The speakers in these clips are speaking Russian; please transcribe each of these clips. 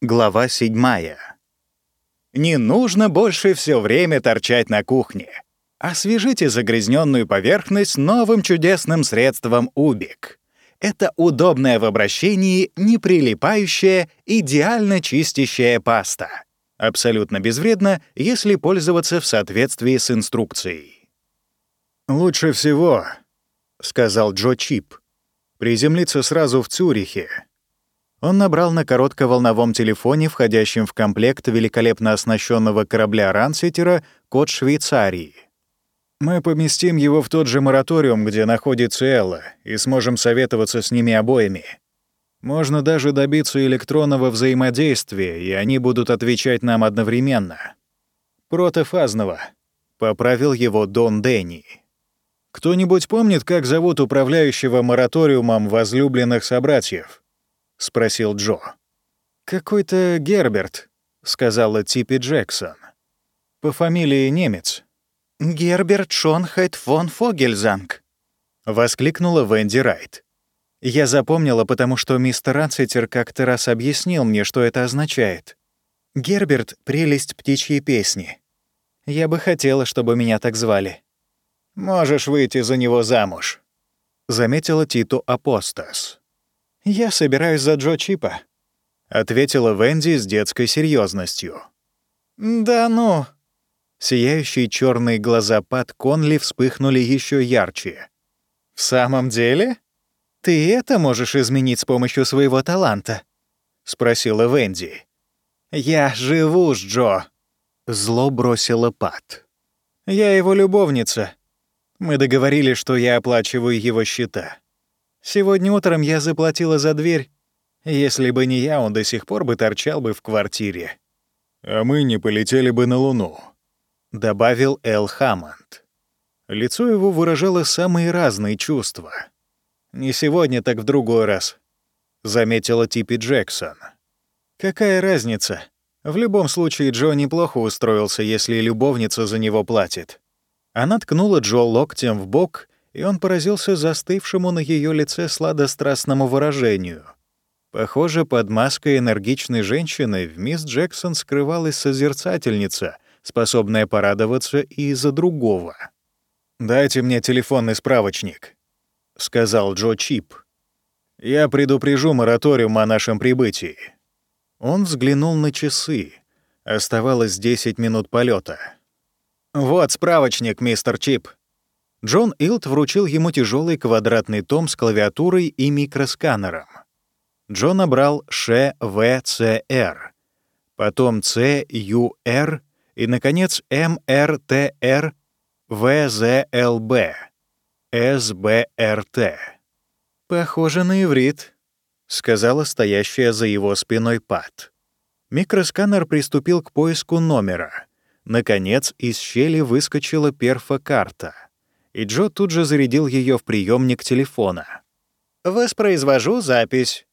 Глава 7. Не нужно больше все время торчать на кухне. Освежите загрязненную поверхность новым чудесным средством Убик. Это удобная в обращении, не прилипающая, идеально чистящая паста. Абсолютно безвредно, если пользоваться в соответствии с инструкцией. «Лучше всего», — сказал Джо Чип, — «приземлиться сразу в Цюрихе, он набрал на коротковолновом телефоне, входящем в комплект великолепно оснащенного корабля Ранситера, код Швейцарии. «Мы поместим его в тот же мораториум, где находится Элла, и сможем советоваться с ними обоими. Можно даже добиться электронного взаимодействия, и они будут отвечать нам одновременно. Протофазного», — поправил его Дон Дэнни. «Кто-нибудь помнит, как зовут управляющего мораториумом возлюбленных собратьев?» — спросил Джо. «Какой-то Герберт», — сказала Типпи Джексон. «По фамилии немец». «Герберт Шонхайт фон Фогельзанг», — воскликнула Венди Райт. Я запомнила, потому что мистер Ранцитер как-то раз объяснил мне, что это означает. Герберт — прелесть птичьей песни. Я бы хотела, чтобы меня так звали. «Можешь выйти за него замуж», — заметила Титу Апостас. «Я собираюсь за Джо Чипа», — ответила Венди с детской серьезностью. «Да ну!» Сияющие черные глаза Пат Конли вспыхнули еще ярче. «В самом деле? Ты это можешь изменить с помощью своего таланта?» — спросила Венди. «Я живу с Джо», — зло бросила Пат. «Я его любовница. Мы договорились, что я оплачиваю его счета. Сегодня утром я заплатила за дверь. Если бы не я, он до сих пор бы торчал бы в квартире. А мы не полетели бы на Луну, добавил Эл Хаммонд. Лицо его выражало самые разные чувства. Не сегодня, так в другой раз, заметила Типпи Джексон. Какая разница? В любом случае Джо неплохо устроился, если любовница за него платит. Она ткнула Джо локтем в бок и он поразился застывшему на ее лице сладострастному выражению. Похоже, под маской энергичной женщины в мисс Джексон скрывалась созерцательница, способная порадоваться и из-за другого. «Дайте мне телефонный справочник», — сказал Джо Чип. «Я предупрежу мораториум о нашем прибытии». Он взглянул на часы. Оставалось 10 минут полета. «Вот справочник, мистер Чип», Джон Илт вручил ему тяжелый квадратный том с клавиатурой и микросканером. Джон набрал ШВЦР, потом ЦЮР и, наконец, МРТР ВЗЛБ СБРТ. «Похоже на иврит», — сказала стоящая за его спиной Пат. Микросканер приступил к поиску номера. Наконец, из щели выскочила перфокарта — и Джо тут же зарядил ее в приемник телефона. «Воспроизвожу запись».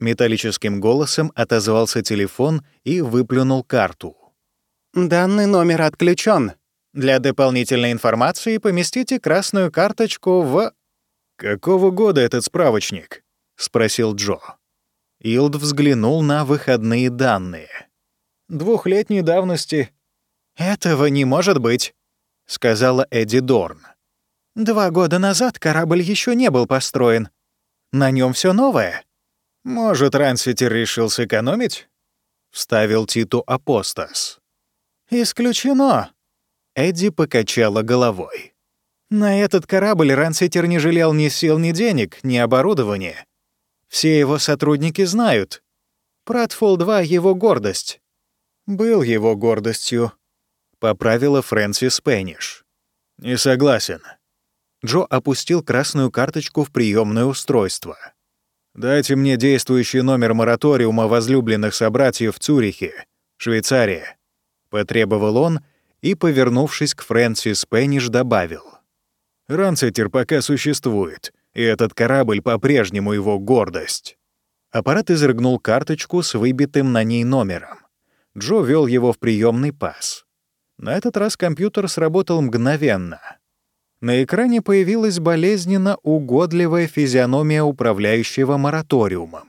Металлическим голосом отозвался телефон и выплюнул карту. «Данный номер отключен. Для дополнительной информации поместите красную карточку в...» «Какого года этот справочник?» — спросил Джо. Илд взглянул на выходные данные. «Двухлетней давности». «Этого не может быть», — сказала Эдди Дорн. Два года назад корабль еще не был построен. На нем все новое. Может, Ранситер решил сэкономить? Вставил Титу Апостас. Исключено. Эдди покачала головой. На этот корабль Ранситер не жалел ни сил, ни денег, ни оборудования. Все его сотрудники знают. Пратфол-2 — его гордость. Был его гордостью, — поправила Фрэнсис Пенниш. «Не согласен», Джо опустил красную карточку в приемное устройство. «Дайте мне действующий номер мораториума возлюбленных собратьев в Цюрихе, Швейцария», — потребовал он и, повернувшись к Фрэнсис Пенниш, добавил. «Ранцетер пока существует, и этот корабль по-прежнему его гордость». Аппарат изрыгнул карточку с выбитым на ней номером. Джо вел его в приемный пас. На этот раз компьютер сработал мгновенно — на экране появилась болезненно угодливая физиономия управляющего мораториумом.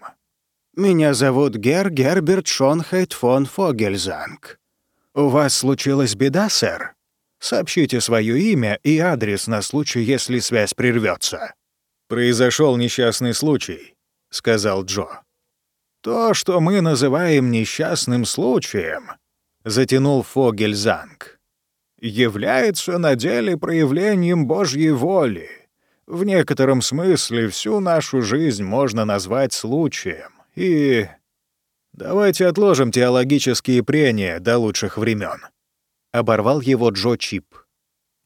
Меня зовут Гер Герберт Шонхайт фон Фогельзанг. У вас случилась беда, сэр? Сообщите свое имя и адрес на случай, если связь прервется. Произошел несчастный случай, сказал Джо. То, что мы называем несчастным случаем, затянул Фогельзанг, является на деле проявлением Божьей воли. В некотором смысле всю нашу жизнь можно назвать случаем. И давайте отложим теологические прения до лучших времен. Оборвал его Джо Чип.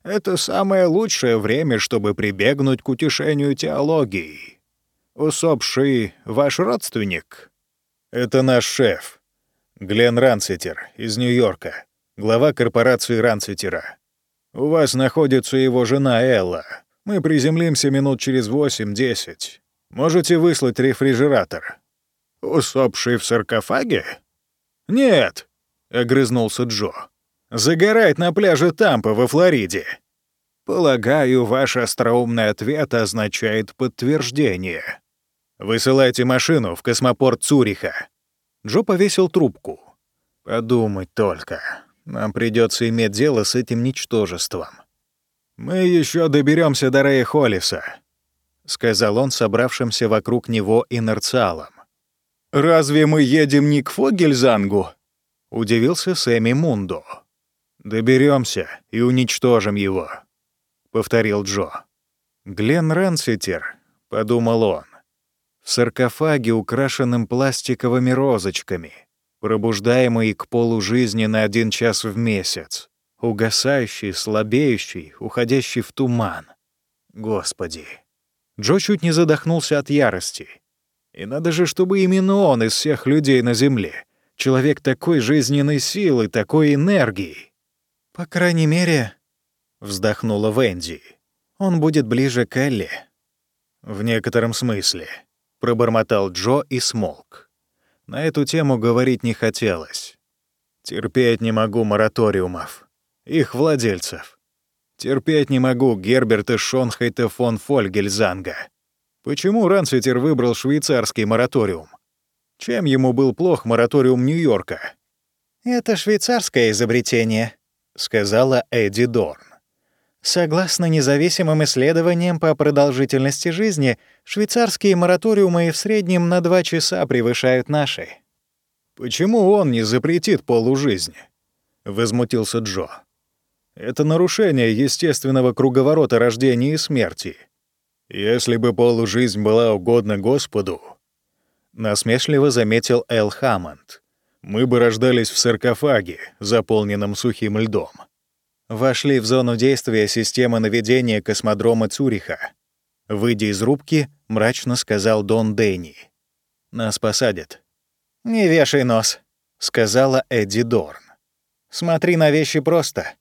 Это самое лучшее время, чтобы прибегнуть к утешению теологии. Усопший ваш родственник? Это наш шеф, Глен Ранситер из Нью-Йорка, глава корпорации Ранситера. У вас находится его жена Элла. Мы приземлимся минут через 8-10. Можете выслать рефрижератор. «Усопший в саркофаге?» «Нет», — огрызнулся Джо. «Загорает на пляже Тампа во Флориде». «Полагаю, ваш остроумный ответ означает подтверждение». «Высылайте машину в космопорт Цуриха». Джо повесил трубку. «Подумать только. Нам придется иметь дело с этим ничтожеством». «Мы еще доберемся до Рэя Холлиса», — сказал он собравшимся вокруг него инерциалом. «Разве мы едем не к Фогельзангу?» — удивился Сэмми Мундо. Доберемся и уничтожим его», — повторил Джо. «Глен Ранситер», — подумал он, — «в саркофаге, украшенном пластиковыми розочками, пробуждаемый к полу жизни на один час в месяц, угасающий, слабеющий, уходящий в туман. Господи!» Джо чуть не задохнулся от ярости. И надо же, чтобы именно он из всех людей на Земле. Человек такой жизненной силы, такой энергии. «По крайней мере», — вздохнула Венди, — «он будет ближе к Элли». «В некотором смысле», — пробормотал Джо и смолк. На эту тему говорить не хотелось. Терпеть не могу мораториумов. Их владельцев. Терпеть не могу Герберта Шонхайта фон Фольгельзанга. Почему Рансвитер выбрал швейцарский мораториум? Чем ему был плох мораториум Нью-Йорка? «Это швейцарское изобретение», — сказала Эдди Дорн. Согласно независимым исследованиям по продолжительности жизни, швейцарские мораториумы в среднем на два часа превышают наши. «Почему он не запретит полужизни?» — возмутился Джо. «Это нарушение естественного круговорота рождения и смерти. «Если бы полужизнь была угодна Господу», — насмешливо заметил Эл Хаммонд, «мы бы рождались в саркофаге, заполненном сухим льдом. Вошли в зону действия системы наведения космодрома Цюриха. Выйдя из рубки, мрачно сказал Дон Дэнни. «Нас посадят». «Не вешай нос», — сказала Эдди Дорн. «Смотри на вещи просто.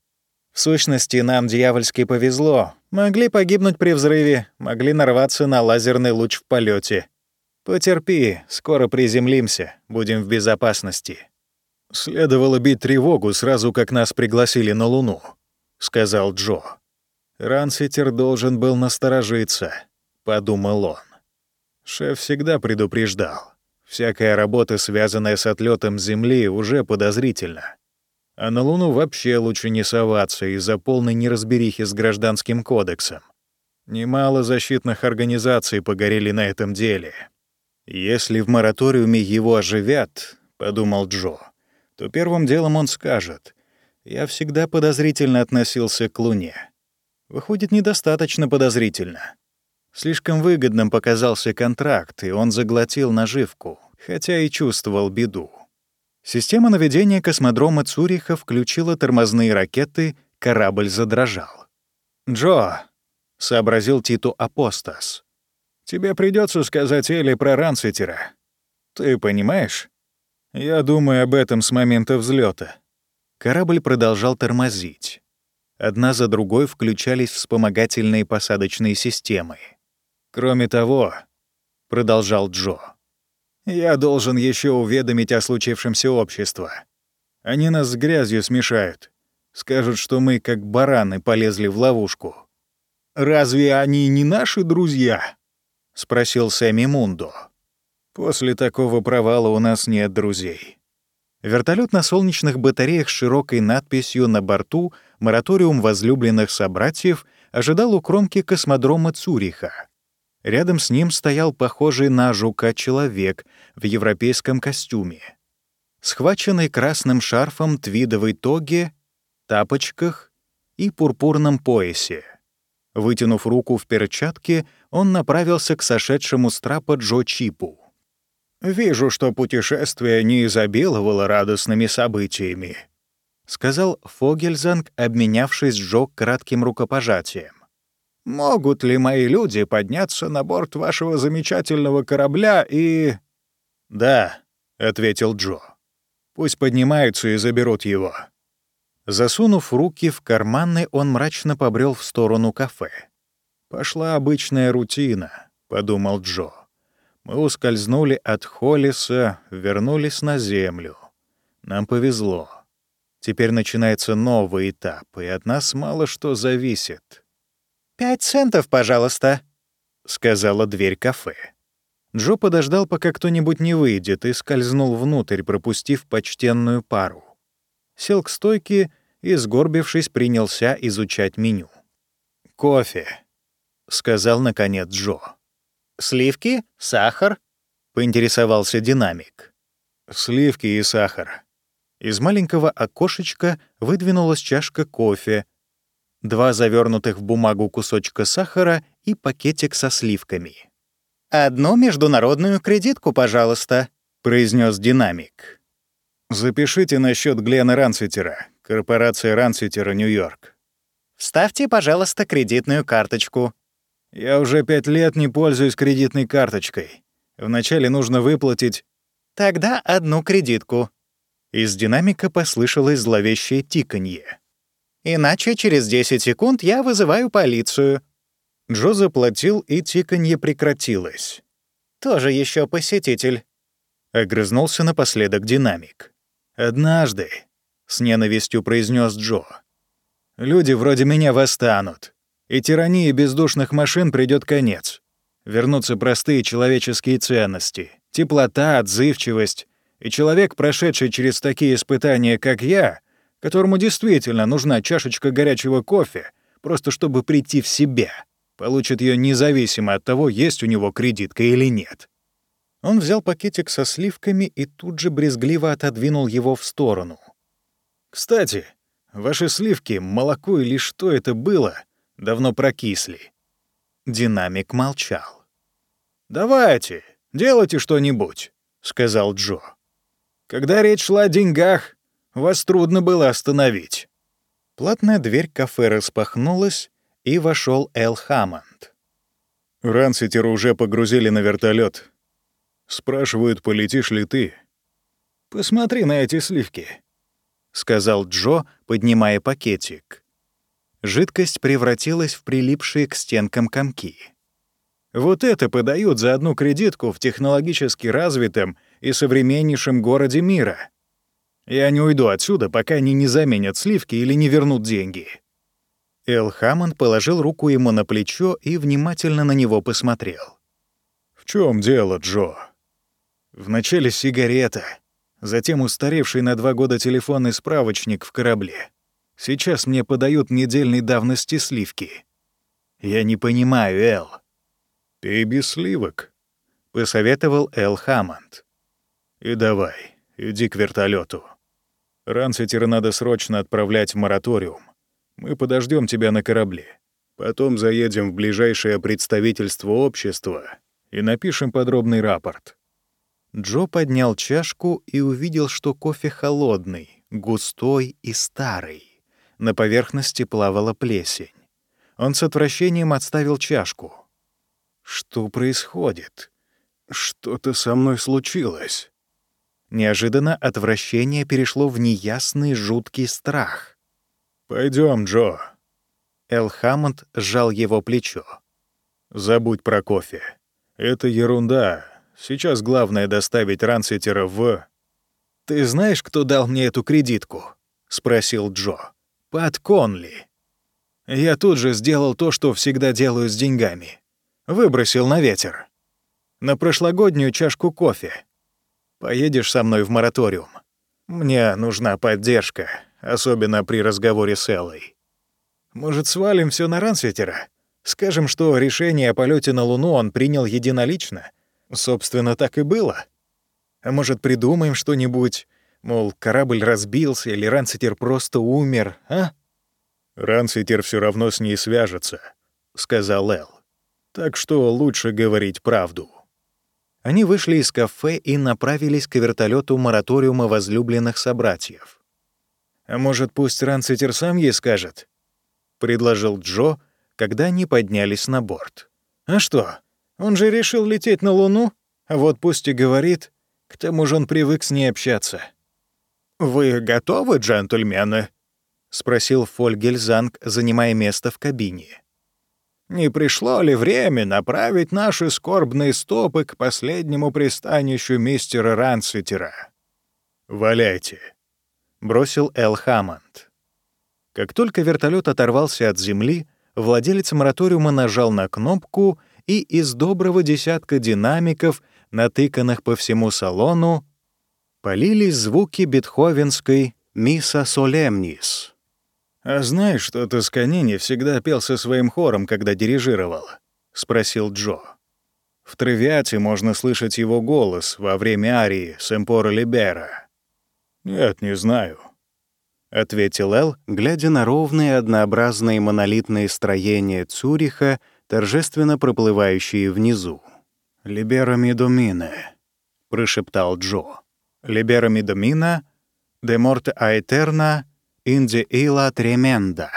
В сущности, нам дьявольски повезло. Могли погибнуть при взрыве, могли нарваться на лазерный луч в полете. Потерпи, скоро приземлимся, будем в безопасности. Следовало бить тревогу сразу, как нас пригласили на Луну, сказал Джо. Ранситер должен был насторожиться, подумал он. Шеф всегда предупреждал. Всякая работа, связанная с отлетом Земли, уже подозрительна. А на Луну вообще лучше не соваться из-за полной неразберихи с гражданским кодексом. Немало защитных организаций погорели на этом деле. Если в мораториуме его оживят, — подумал Джо, — то первым делом он скажет, «Я всегда подозрительно относился к Луне». Выходит, недостаточно подозрительно. Слишком выгодным показался контракт, и он заглотил наживку, хотя и чувствовал беду. Система наведения космодрома Цуриха включила тормозные ракеты, корабль задрожал. «Джо», — сообразил Титу Апостас, — «тебе придется сказать Элли про Ранситера. Ты понимаешь? Я думаю об этом с момента взлета. Корабль продолжал тормозить. Одна за другой включались вспомогательные посадочные системы. «Кроме того», — продолжал Джо, я должен еще уведомить о случившемся общество. Они нас с грязью смешают. Скажут, что мы, как бараны, полезли в ловушку. «Разве они не наши друзья?» — спросил Сэмми Мундо. После такого провала у нас нет друзей. Вертолет на солнечных батареях с широкой надписью на борту «Мораториум возлюбленных собратьев» ожидал у кромки космодрома Цюриха. Рядом с ним стоял похожий на жука человек в европейском костюме. Схваченный красным шарфом твидовой тоге, тапочках и пурпурном поясе. Вытянув руку в перчатке, он направился к сошедшему с трапа Джо Чипу. «Вижу, что путешествие не изобиловало радостными событиями», — сказал Фогельзанг, обменявшись Джо кратким рукопожатием. «Могут ли мои люди подняться на борт вашего замечательного корабля и...» «Да», — ответил Джо. «Пусть поднимаются и заберут его». Засунув руки в карманы, он мрачно побрел в сторону кафе. «Пошла обычная рутина», — подумал Джо. Мы ускользнули от Холлиса, вернулись на Землю. Нам повезло. Теперь начинается новый этап, и от нас мало что зависит. «Пять центов, пожалуйста», — сказала дверь кафе. Джо подождал, пока кто-нибудь не выйдет, и скользнул внутрь, пропустив почтенную пару. Сел к стойке и, сгорбившись, принялся изучать меню. «Кофе», — сказал, наконец, Джо. «Сливки? Сахар?» — поинтересовался динамик. «Сливки и сахар». Из маленького окошечка выдвинулась чашка кофе, два завернутых в бумагу кусочка сахара и пакетик со сливками. «Одну международную кредитку, пожалуйста», — произнес динамик. «Запишите на счет Глена Ранситера, корпорация Ранситера, Нью-Йорк». «Вставьте, пожалуйста, кредитную карточку», я уже пять лет не пользуюсь кредитной карточкой. Вначале нужно выплатить... Тогда одну кредитку. Из динамика послышалось зловещее тиканье. Иначе через 10 секунд я вызываю полицию. Джо заплатил, и тиканье прекратилось. Тоже еще посетитель. Огрызнулся напоследок динамик. «Однажды», — с ненавистью произнес Джо, — «люди вроде меня восстанут и тирании бездушных машин придёт конец. Вернутся простые человеческие ценности, теплота, отзывчивость, и человек, прошедший через такие испытания, как я, которому действительно нужна чашечка горячего кофе, просто чтобы прийти в себя, получит её независимо от того, есть у него кредитка или нет. Он взял пакетик со сливками и тут же брезгливо отодвинул его в сторону. «Кстати, ваши сливки, молоко или что это было, давно прокисли. Динамик молчал. «Давайте, делайте что-нибудь», — сказал Джо. «Когда речь шла о деньгах, вас трудно было остановить». Платная дверь кафе распахнулась, и вошел Эл Хаммонд. «Ранситера уже погрузили на вертолет. Спрашивают, полетишь ли ты?» «Посмотри на эти сливки», — сказал Джо, поднимая пакетик жидкость превратилась в прилипшие к стенкам комки. Вот это подают за одну кредитку в технологически развитом и современнейшем городе мира. Я не уйду отсюда, пока они не заменят сливки или не вернут деньги. Эл Хаммонд положил руку ему на плечо и внимательно на него посмотрел. «В чем дело, Джо?» «Вначале сигарета, затем устаревший на два года телефонный справочник в корабле. Сейчас мне подают недельной давности сливки. Я не понимаю, Эл. Пей без сливок, посоветовал Эл Хаммонд. И давай, иди к вертолету. Ранситера надо срочно отправлять в мораториум. Мы подождем тебя на корабле. Потом заедем в ближайшее представительство общества и напишем подробный рапорт. Джо поднял чашку и увидел, что кофе холодный, густой и старый. На поверхности плавала плесень. Он с отвращением отставил чашку. «Что происходит? Что-то со мной случилось?» Неожиданно отвращение перешло в неясный жуткий страх. Пойдем, Джо». Эл Хаммонд сжал его плечо. «Забудь про кофе. Это ерунда. Сейчас главное доставить Ранситера в...» «Ты знаешь, кто дал мне эту кредитку?» — спросил Джо. Пат Конли. Я тут же сделал то, что всегда делаю с деньгами. Выбросил на ветер. на прошлогоднюю чашку кофе. Поедешь со мной в мораториум? Мне нужна поддержка, особенно при разговоре с Эллой. Может, свалим все на Рансветера? Скажем, что решение о полете на Луну он принял единолично. Собственно, так и было. А может, придумаем что-нибудь, мол, корабль разбился или Рансветер просто умер, а? Рансветер все равно с ней свяжется, сказал Эл. Так что лучше говорить правду. Они вышли из кафе и направились к вертолету мораториума возлюбленных собратьев. «А может, пусть Рансветер сам ей скажет?» — предложил Джо, когда они поднялись на борт. «А что? Он же решил лететь на Луну, а вот пусть и говорит, к тому же он привык с ней общаться». «Вы готовы, джентльмены?» — спросил Фольгельзанг, занимая место в кабине. Не пришло ли время направить наши скорбные стопы к последнему пристанищу мистера Рансвитера? «Валяйте», — бросил Эл Хаммонд. Как только вертолет оторвался от земли, владелец мораториума нажал на кнопку, и из доброго десятка динамиков, натыканных по всему салону, полились звуки бетховенской «Миса Солемнис». «А знаешь, что Тосканини всегда пел со своим хором, когда дирижировал?» — спросил Джо. «В «Травиате» можно слышать его голос во время арии «Семпора Либера». «Нет, не знаю», — ответил Эл, глядя на ровные однообразные монолитные строения Цюриха, торжественно проплывающие внизу. «Либера Мидомине», — прошептал Джо. «Либера Мидомина, де морте аэтерна», «Инди ила тременда».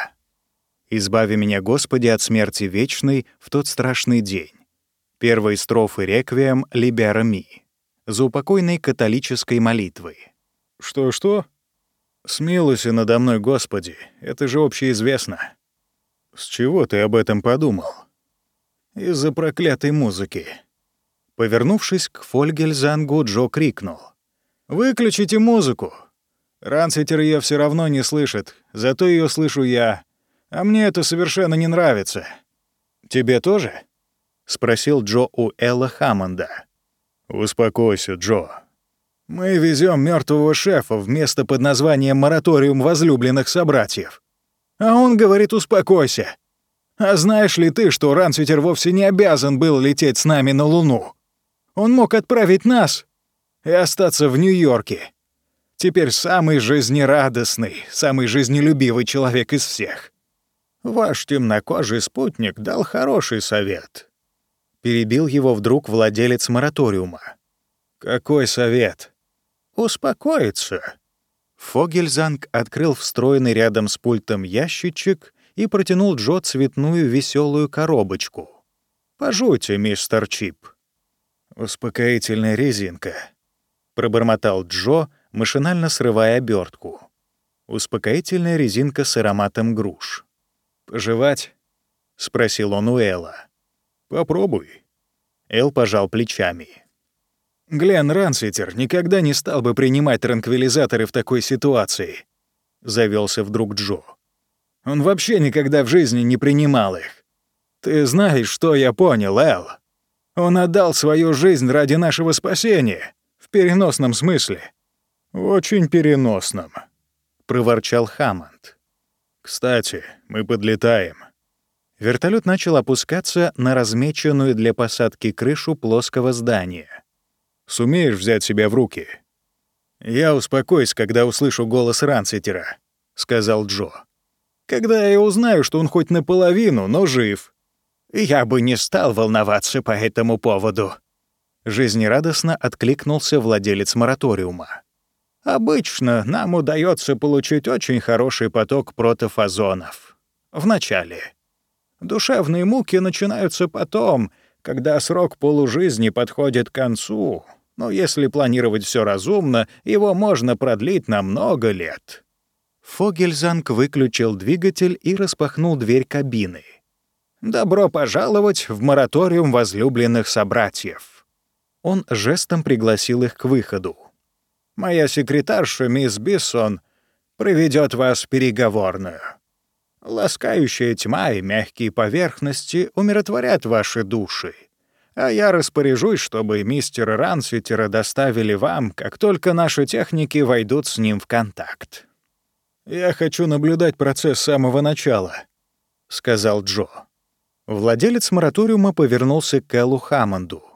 «Избави меня, Господи, от смерти вечной в тот страшный день». Первые строфы реквием «Либера ми» за упокойной католической молитвой. «Что-что?» «Смилуйся надо мной, Господи, это же общеизвестно». «С чего ты об этом подумал?» «Из-за проклятой музыки». Повернувшись к Фольгельзангу, Джо крикнул. «Выключите музыку! Ранситер ее все равно не слышит, зато ее слышу я. А мне это совершенно не нравится. Тебе тоже? спросил Джо у Элла Хаммонда. Успокойся, Джо. Мы везем мертвого шефа в место под названием мораториум возлюбленных собратьев. А он говорит: "Успокойся". А знаешь ли ты, что Рансвитер вовсе не обязан был лететь с нами на Луну? Он мог отправить нас и остаться в Нью-Йорке. Теперь самый жизнерадостный, самый жизнелюбивый человек из всех. Ваш темнокожий спутник дал хороший совет. Перебил его вдруг владелец мораториума. Какой совет? Успокоиться. Фогельзанг открыл встроенный рядом с пультом ящичек и протянул Джо цветную веселую коробочку. «Пожуйте, мистер Чип». «Успокоительная резинка», — пробормотал Джо, — машинально срывая обертку. Успокоительная резинка с ароматом груш. «Пожевать?» — спросил он у Элла. «Попробуй». Эл пожал плечами. «Глен Рансвитер никогда не стал бы принимать транквилизаторы в такой ситуации», — завелся вдруг Джо. «Он вообще никогда в жизни не принимал их. Ты знаешь, что я понял, Эл? Он отдал свою жизнь ради нашего спасения, переносном смысле. «Очень переносным», — проворчал Хаммонд. «Кстати, мы подлетаем». Вертолет начал опускаться на размеченную для посадки крышу плоского здания. «Сумеешь взять себя в руки?» «Я успокоюсь, когда услышу голос Ранситера», — сказал Джо. «Когда я узнаю, что он хоть наполовину, но жив». «Я бы не стал волноваться по этому поводу», — жизнерадостно откликнулся владелец мораториума. Обычно нам удается получить очень хороший поток протофазонов. В начале. Душевные муки начинаются потом, когда срок полужизни подходит к концу. Но если планировать все разумно, его можно продлить на много лет. Фогельзанг выключил двигатель и распахнул дверь кабины. «Добро пожаловать в мораториум возлюбленных собратьев». Он жестом пригласил их к выходу. Моя секретарша, мисс Биссон, проведет вас в переговорную. Ласкающая тьма и мягкие поверхности умиротворят ваши души, а я распоряжусь, чтобы мистера Рансвитера доставили вам, как только наши техники войдут с ним в контакт». «Я хочу наблюдать процесс с самого начала», — сказал Джо. Владелец мораториума повернулся к Эллу Хаммонду.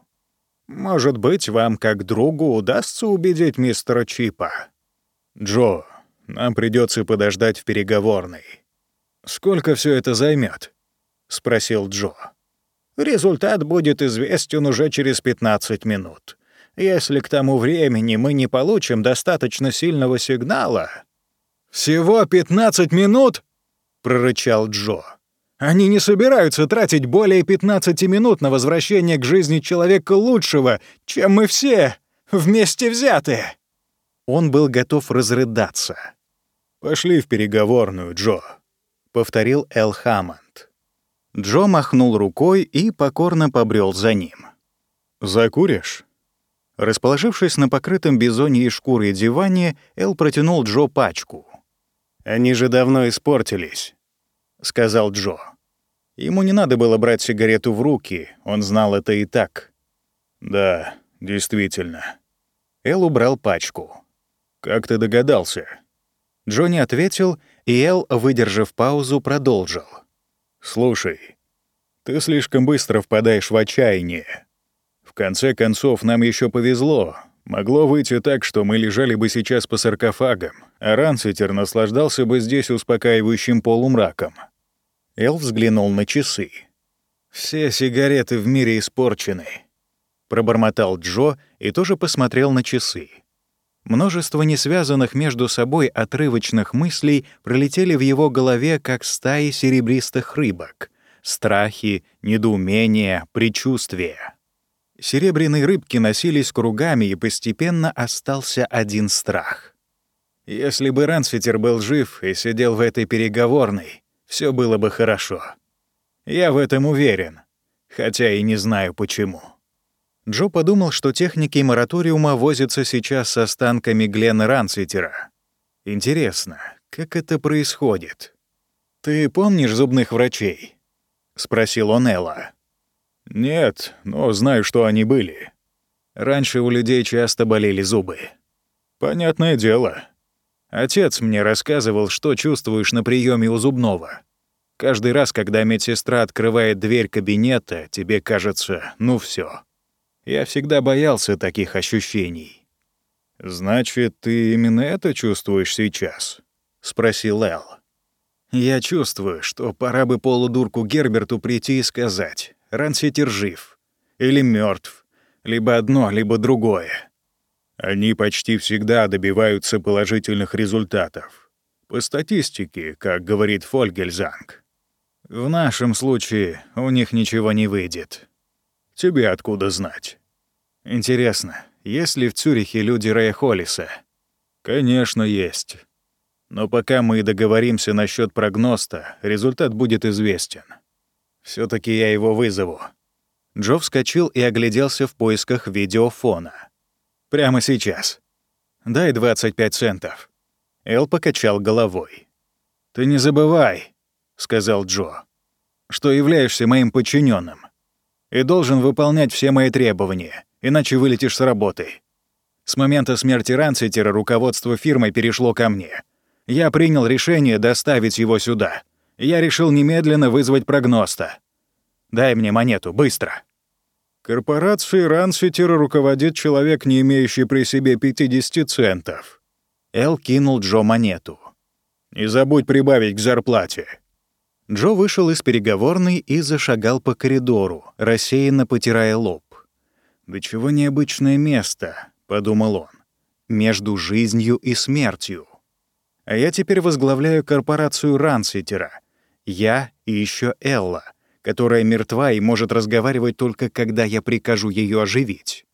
«Может быть, вам, как другу, удастся убедить мистера Чипа?» «Джо, нам придется подождать в переговорной». «Сколько все это займет? спросил Джо. Результат будет известен уже через 15 минут. Если к тому времени мы не получим достаточно сильного сигнала... «Всего 15 минут?» — прорычал Джо. «Они не собираются тратить более 15 минут на возвращение к жизни человека лучшего, чем мы все, вместе взятые». Он был готов разрыдаться. «Пошли в переговорную, Джо», — повторил Эл Хаммонд. Джо махнул рукой и покорно побрел за ним. «Закуришь?» Расположившись на покрытом бизоньей шкурой диване, Эл протянул Джо пачку. «Они же давно испортились», — сказал Джо. Ему не надо было брать сигарету в руки, он знал это и так. «Да, действительно». Эл убрал пачку. «Как ты догадался?» Джо не ответил, и Эл, выдержав паузу, продолжил. «Слушай, ты слишком быстро впадаешь в отчаяние. В конце концов, нам еще повезло. Могло выйти так, что мы лежали бы сейчас по саркофагам, а Ранситер наслаждался бы здесь успокаивающим полумраком». Эл взглянул на часы. «Все сигареты в мире испорчены», — пробормотал Джо и тоже посмотрел на часы. Множество несвязанных между собой отрывочных мыслей пролетели в его голове, как стаи серебристых рыбок. Страхи, недоумения, предчувствия. Серебряные рыбки носились кругами, и постепенно остался один страх. Если бы Рансфитер был жив и сидел в этой переговорной, все было бы хорошо. Я в этом уверен, хотя и не знаю почему. Джо подумал, что техники мораториума возятся сейчас с останками Глена Рансвитера. Интересно, как это происходит? «Ты помнишь зубных врачей?» — спросил он Элла. «Нет, но знаю, что они были. Раньше у людей часто болели зубы». «Понятное дело». Отец мне рассказывал, что чувствуешь на приеме у зубного. Каждый раз, когда медсестра открывает дверь кабинета, тебе кажется, ну все, я всегда боялся таких ощущений. «Значит, ты именно это чувствуешь сейчас?» — спросил Эл. «Я чувствую, что пора бы полудурку Герберту прийти и сказать, Ранситер жив. Или мертв, Либо одно, либо другое». Они почти всегда добиваются положительных результатов. По статистике, как говорит Фольгельзанг. В нашем случае у них ничего не выйдет. Тебе откуда знать? Интересно, есть ли в Цюрихе люди Рэя Холлиса? Конечно, есть. Но пока мы договоримся насчет прогноста, результат будет известен. все таки я его вызову. Джо вскочил и огляделся в поисках видеофона. «Прямо сейчас. Дай 25 центов». Эл покачал головой. «Ты не забывай», — сказал Джо, — «что являешься моим подчиненным и должен выполнять все мои требования, иначе вылетишь с работы. С момента смерти Ранситера руководство фирмы перешло ко мне. Я принял решение доставить его сюда. Я решил немедленно вызвать прогноста. Дай мне монету, быстро. Корпорацией Ранситера руководит человек, не имеющий при себе 50 центов. Эл кинул Джо монету. «Не забудь прибавить к зарплате». Джо вышел из переговорной и зашагал по коридору, рассеянно потирая лоб. «Да чего необычное место», — подумал он, — «между жизнью и смертью. А я теперь возглавляю корпорацию Ранситера. Я и еще Элла, которая мертва и может разговаривать только когда я прикажу ее оживить».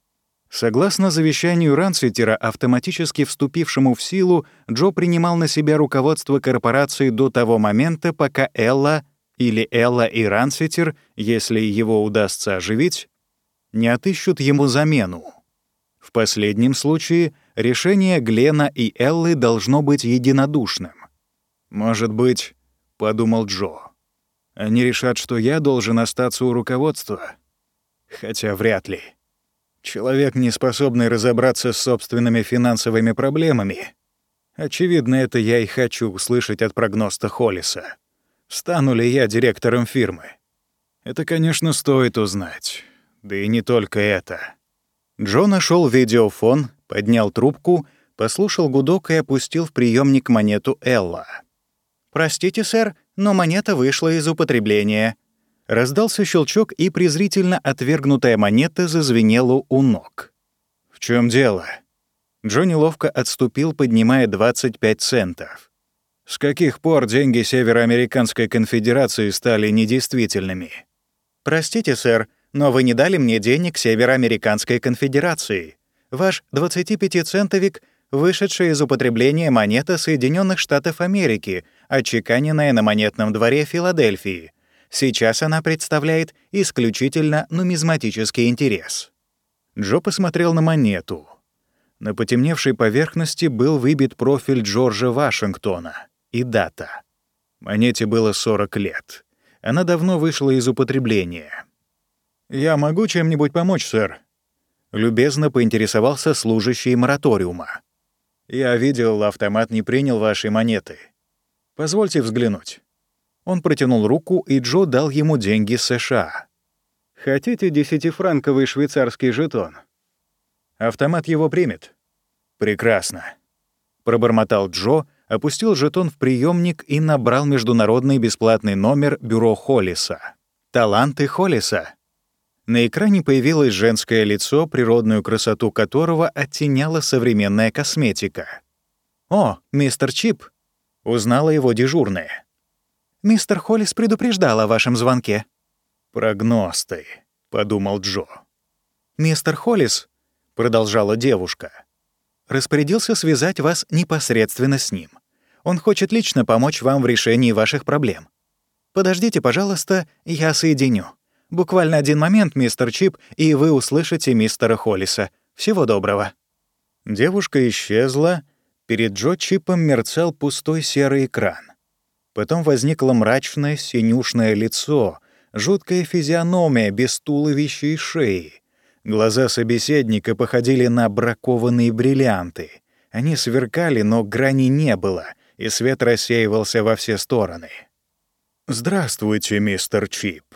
Согласно завещанию Ранситера, автоматически вступившему в силу, Джо принимал на себя руководство корпорации до того момента, пока Элла или Элла и Ранситер, если его удастся оживить, не отыщут ему замену. В последнем случае решение Глена и Эллы должно быть единодушным. «Может быть, — подумал Джо, — они решат, что я должен остаться у руководства. Хотя вряд ли. Человек, не способный разобраться с собственными финансовыми проблемами. Очевидно, это я и хочу услышать от прогноста Холлиса. Стану ли я директором фирмы? Это, конечно, стоит узнать. Да и не только это. Джо нашел видеофон, поднял трубку, послушал гудок и опустил в приемник монету Элла. «Простите, сэр, но монета вышла из употребления». Раздался щелчок, и презрительно отвергнутая монета зазвенела у ног. «В чем дело?» Джо неловко отступил, поднимая 25 центов. «С каких пор деньги Североамериканской конфедерации стали недействительными?» «Простите, сэр, но вы не дали мне денег Североамериканской конфедерации. Ваш 25-центовик — вышедшая из употребления монета Соединенных Штатов Америки, отчеканенная на монетном дворе Филадельфии. Сейчас она представляет исключительно нумизматический интерес». Джо посмотрел на монету. На потемневшей поверхности был выбит профиль Джорджа Вашингтона и дата. Монете было 40 лет. Она давно вышла из употребления. «Я могу чем-нибудь помочь, сэр?» Любезно поинтересовался служащий мораториума. «Я видел, автомат не принял вашей монеты. Позвольте взглянуть». Он протянул руку, и Джо дал ему деньги США. «Хотите десятифранковый швейцарский жетон?» «Автомат его примет». «Прекрасно», — пробормотал Джо, опустил жетон в приемник и набрал международный бесплатный номер бюро Холлиса. «Таланты Холлиса», на экране появилось женское лицо, природную красоту которого оттеняла современная косметика. «О, мистер Чип!» — узнала его дежурная. «Мистер Холлис предупреждал о вашем звонке». «Прогноз ты», — подумал Джо. «Мистер Холлис», — продолжала девушка, — «распорядился связать вас непосредственно с ним. Он хочет лично помочь вам в решении ваших проблем. Подождите, пожалуйста, я соединю». Буквально один момент, мистер Чип, и вы услышите мистера Холлиса. Всего доброго». Девушка исчезла. Перед Джо Чипом мерцал пустой серый экран. Потом возникло мрачное синюшное лицо, жуткая физиономия без туловища и шеи. Глаза собеседника походили на бракованные бриллианты. Они сверкали, но грани не было, и свет рассеивался во все стороны. «Здравствуйте, мистер Чип»,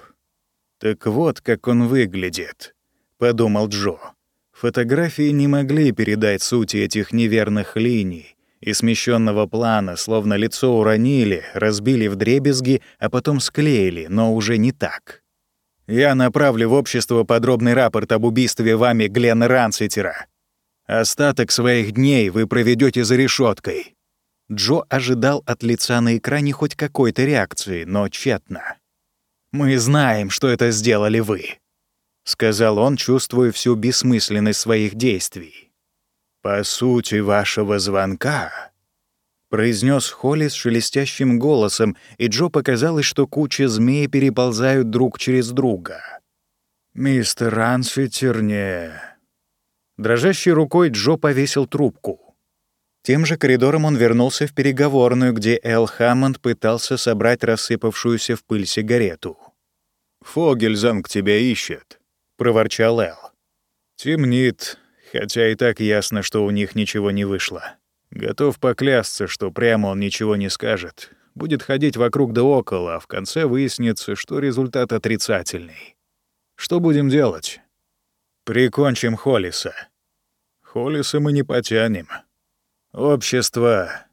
«Так вот, как он выглядит», — подумал Джо. Фотографии не могли передать сути этих неверных линий и смещенного плана, словно лицо уронили, разбили в дребезги, а потом склеили, но уже не так. «Я направлю в общество подробный рапорт об убийстве вами Глена Ранситера. Остаток своих дней вы проведете за решеткой. Джо ожидал от лица на экране хоть какой-то реакции, но тщетно. «Мы знаем, что это сделали вы», — сказал он, чувствуя всю бессмысленность своих действий. «По сути вашего звонка», — произнес Холли с шелестящим голосом, и Джо показалось, что куча змей переползают друг через друга. «Мистер Ансфитер не...» Дрожащей рукой Джо повесил трубку. Тем же коридором он вернулся в переговорную, где Эл Хаммонд пытался собрать рассыпавшуюся в пыль сигарету. «Фогельзанг тебя ищет», — проворчал Эл. «Темнит, хотя и так ясно, что у них ничего не вышло. Готов поклясться, что прямо он ничего не скажет. Будет ходить вокруг да около, а в конце выяснится, что результат отрицательный. Что будем делать? Прикончим Холлиса. Холлиса мы не потянем. Общество...»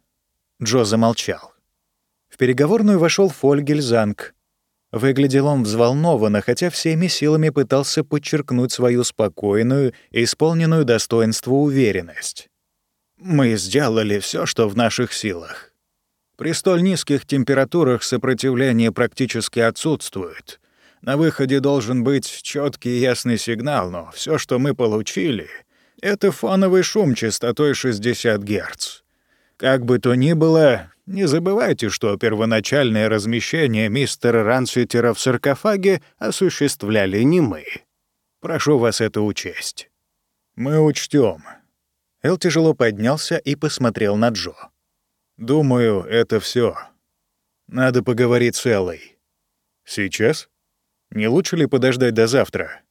Джо замолчал. В переговорную вошел Фольгельзанг. Выглядел он взволнованно, хотя всеми силами пытался подчеркнуть свою спокойную исполненную достоинство уверенность. «Мы сделали все, что в наших силах. При столь низких температурах сопротивление практически отсутствует. На выходе должен быть четкий и ясный сигнал, но все, что мы получили, это фоновый шум частотой 60 Гц. Как бы то ни было, не забывайте, что первоначальное размещение мистера Рансвитера в саркофаге осуществляли не мы. Прошу вас это учесть. Мы учтем. Эл тяжело поднялся и посмотрел на Джо. Думаю, это все. Надо поговорить с Эллой. Сейчас? Не лучше ли подождать до завтра?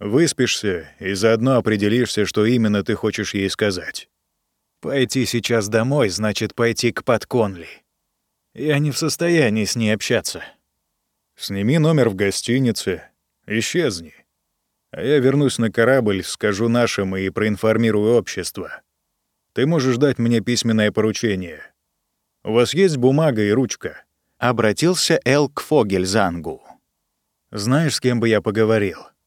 Выспишься и заодно определишься, что именно ты хочешь ей сказать. Пойти сейчас домой значит пойти к Подконли. Я не в состоянии с ней общаться. Сними номер в гостинице, исчезни. А я вернусь на корабль, скажу нашим и проинформирую общество. Ты можешь дать мне письменное поручение. У вас есть бумага и ручка?» Обратился Эл к Фогельзангу. «Знаешь, с кем бы я поговорил?» —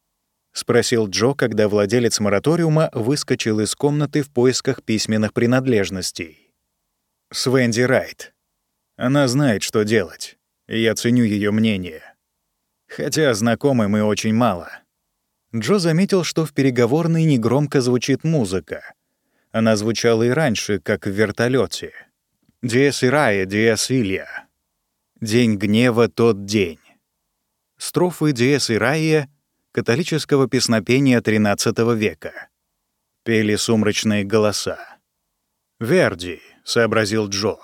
спросил Джо, когда владелец мораториума выскочил из комнаты в поисках письменных принадлежностей. «С Венди Райт. Она знает, что делать, и я ценю ее мнение. Хотя знакомы мы очень мало». Джо заметил, что в переговорной негромко звучит музыка. Она звучала и раньше, как в вертолете. «Диэс Ирая, Диэс Илья». «День гнева, тот день». Строфы Диэс Ирая католического песнопения XIII века. Пели сумрачные голоса. «Верди», — сообразил Джо.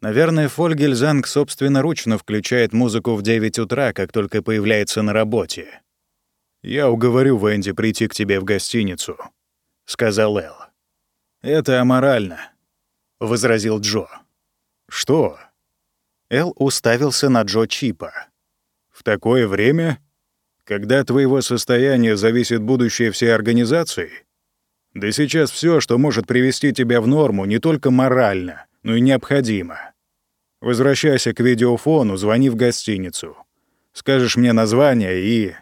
«Наверное, Фольгельзанг собственноручно включает музыку в 9 утра, как только появляется на работе». «Я уговорю Венди прийти к тебе в гостиницу», — сказал Эл. «Это аморально», — возразил Джо. «Что?» Эл уставился на Джо Чипа. «В такое время когда от твоего состояния зависит будущее всей организации? Да сейчас все, что может привести тебя в норму, не только морально, но и необходимо. Возвращайся к видеофону, звони в гостиницу. Скажешь мне название и...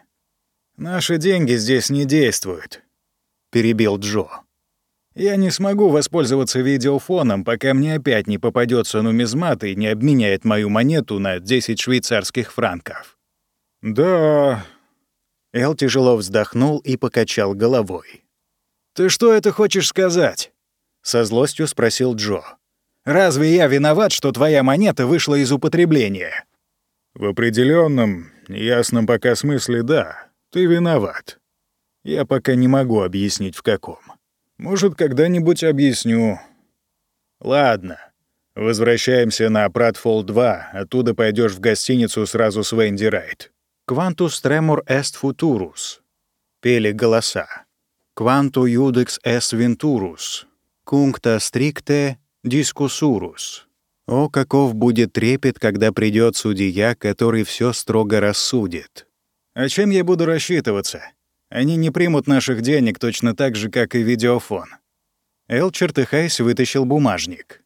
«Наши деньги здесь не действуют», — перебил Джо. «Я не смогу воспользоваться видеофоном, пока мне опять не попадется нумизмат и не обменяет мою монету на 10 швейцарских франков». «Да, Эл тяжело вздохнул и покачал головой. «Ты что это хочешь сказать?» — со злостью спросил Джо. «Разве я виноват, что твоя монета вышла из употребления?» «В определенном, ясном пока смысле, да, ты виноват. Я пока не могу объяснить, в каком. Может, когда-нибудь объясню. Ладно, возвращаемся на Пратфолл-2, оттуда пойдешь в гостиницу сразу с Венди Райт. «Quantus tremor est futurus» — пели голоса. «Quanto judex est venturus» — «Cuncta stricte discussurus» — «О, каков будет трепет, когда придет судья, который все строго рассудит». «А чем я буду рассчитываться? Они не примут наших денег точно так же, как и видеофон». Эл, чертыхаясь, вытащил бумажник.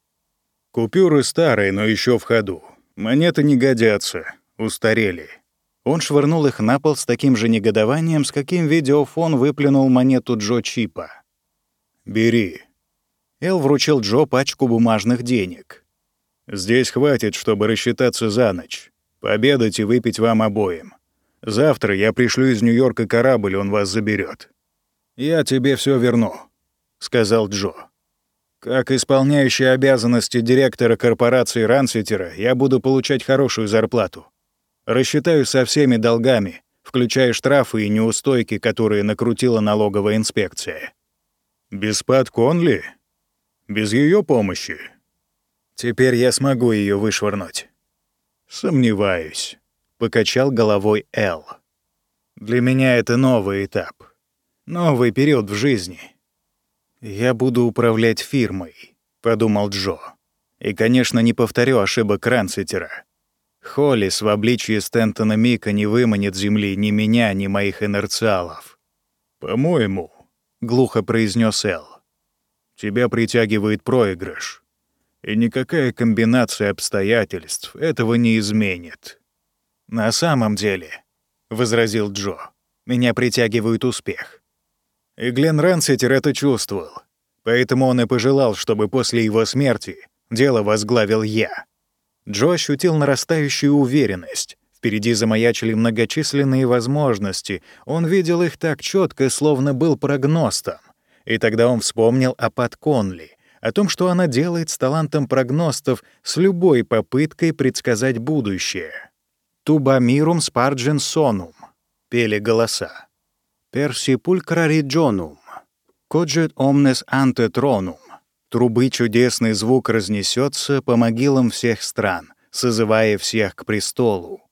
«Купюры старые, но еще в ходу. Монеты не годятся, устарели». Он швырнул их на пол с таким же негодованием, с каким видеофон выплюнул монету Джо Чипа. «Бери». Эл вручил Джо пачку бумажных денег. «Здесь хватит, чтобы рассчитаться за ночь. Пообедать и выпить вам обоим. Завтра я пришлю из Нью-Йорка корабль, он вас заберет. «Я тебе все верну», — сказал Джо. «Как исполняющий обязанности директора корпорации Ранситера, я буду получать хорошую зарплату. Рассчитаю со всеми долгами, включая штрафы и неустойки, которые накрутила налоговая инспекция. Без Пат Конли? Без ее помощи? Теперь я смогу ее вышвырнуть. Сомневаюсь, покачал головой Эл. Для меня это новый этап. Новый период в жизни. Я буду управлять фирмой, подумал Джо. И, конечно, не повторю ошибок Ранситера. Холлис в обличье Стентона Мика не выманит земли ни меня, ни моих инерциалов. «По-моему», — глухо произнес Эл, — «тебя притягивает проигрыш, и никакая комбинация обстоятельств этого не изменит». «На самом деле», — возразил Джо, — «меня притягивает успех». И Глен Ранситер это чувствовал, поэтому он и пожелал, чтобы после его смерти дело возглавил я. Джо ощутил нарастающую уверенность. Впереди замаячили многочисленные возможности. Он видел их так четко, словно был прогностом. И тогда он вспомнил о Пат Конли, о том, что она делает с талантом прогностов, с любой попыткой предсказать будущее. «Туба мирум спарджен сонум» — пели голоса. «Перси пулькра риджонум», «Коджет омнес анте тронум», Трубы чудесный звук разнесется по могилам всех стран, созывая всех к престолу.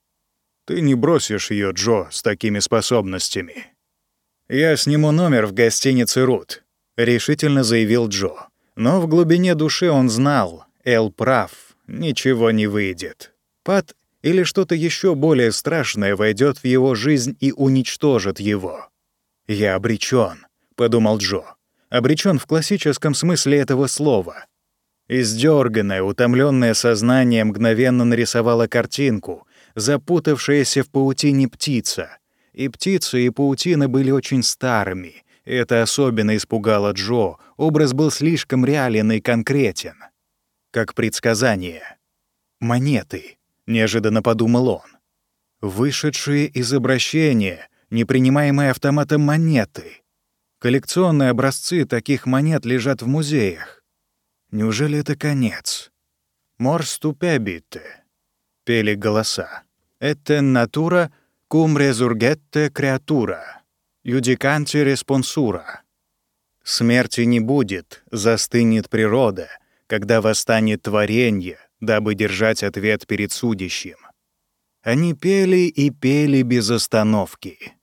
Ты не бросишь ее, Джо, с такими способностями. «Я сниму номер в гостинице «Рут», — решительно заявил Джо. Но в глубине души он знал, Эл прав, ничего не выйдет. Пат или что-то еще более страшное войдет в его жизнь и уничтожит его. «Я обречен», — подумал Джо. «Обречен в классическом смысле этого слова». Издерганное, утомленное сознание мгновенно нарисовало картинку, запутавшаяся в паутине птица. И птица, и паутина были очень старыми. Это особенно испугало Джо, образ был слишком реален и конкретен. Как предсказание. «Монеты», — неожиданно подумал он. «Вышедшие из обращения, непринимаемые автоматом монеты. Коллекционные образцы таких монет лежат в музеях. Неужели это конец? «Морс тупебите», — пели голоса. «Это натура cum resurgette creatura, judicanti responsura». Смерти не будет, застынет природа, когда восстанет творенье, дабы держать ответ перед судящим. Они пели и пели без остановки.